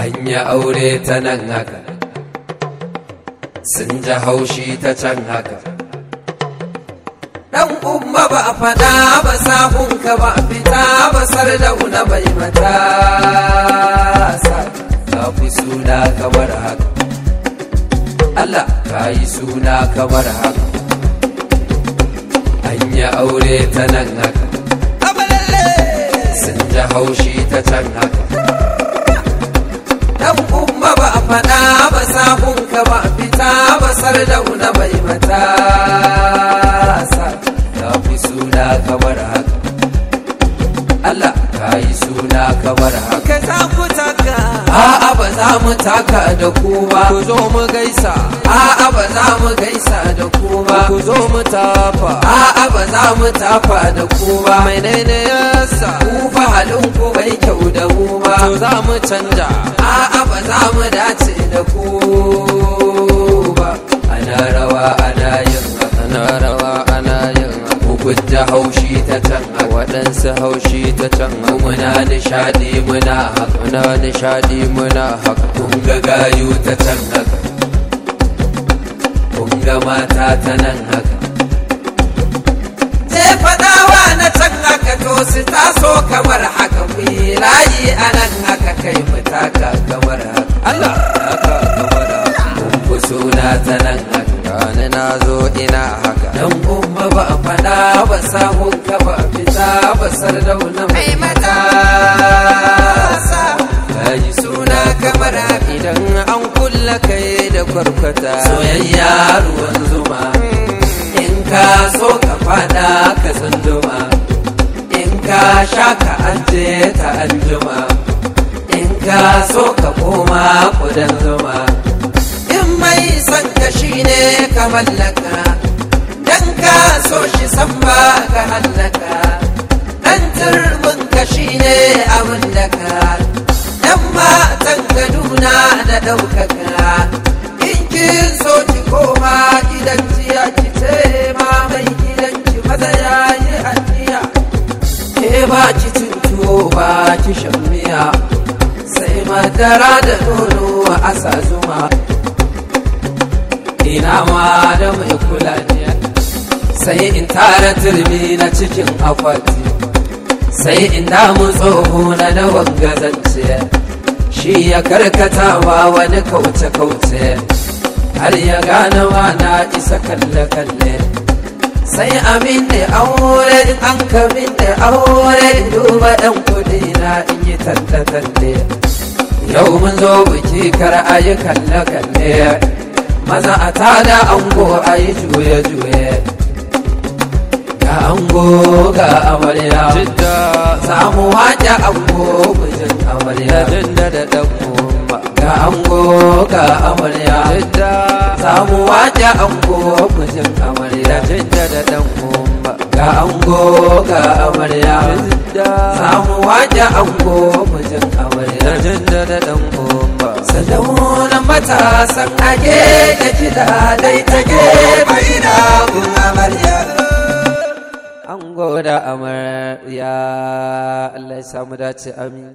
an yi aure ta nan haka. Sun ji haushi ta can haka. Dan umma ba a fada ba sahunka ba fita ba sardauna bai mata ka fi suna kamar haka. Allah ka yi suna kamar haka. An yi aure ta nan haka. Sun ji haushi ta can haka. Umma ba a fada ba sahunka ba fita ba sardauna bai mata ka fi suna kamar haka. Allah ka yi suna kamar haka. Ka za ku taka A'a ba za mu taka da ku ba. Ku zo mu gaisa. A'a ba za mu gaisa da ku ba. Ku zo mu tafa. A'a ba za mu tafa da ku ba. Menene yasa? Ku fa halin ku bai kyau da mu ba. To za mu canja. A'a ba za mu dace da ku. Haushi ta can haka waɗansu haushi ta can. Ku muna nishadi muna haka muna nishadi muna haka. Kun ga gayu ta can haka. Kun ga mata ta nan haka. Je faɗawa na can haka to su taso kamar haka. Mu yi layi a nan haka kai mu taka. Kwarkwata soyayya ruwan zuma. In ka so ka fada ka tsunduma. In ka sha ka anje ta anjuma. In ka so ka koma kudan zuma. In mai son ka shine ka mallaka. Dan ka so shi san ba ka hallaka. Dan turbin ka shine abin da ka. Dan matan kaduna da ɗaukaka. Ki ba ki miya. Sai madara da nono a sa zuma. Ina ma da mai kula ne sai in tara turmi na cikin akwati. Sai in damu tsoho na da wangazance shi ya karkata wa wani kauce-kauce. Har ya gane na isa kalle-kalle. Sai amin da aure in an kamin aure in duba ɗan kuɗi na in yi talle-talle. Yau mun zo biki kar a yi kalle-kalle. Maza a tada ango a yi juye-juye. Ga ango ga amarya. Samu waje ango mijin da amarya ga ango ga amarya. Samu waje ango mijin amarya. Da ɗan ga ango ga amarya. Samu waje ango mijin da amarya. Jinda da ɗan umma sadaunan matasan age da kiɗa dai tage bai da gun amarya. An goda amarya Allah ya samu dace amin.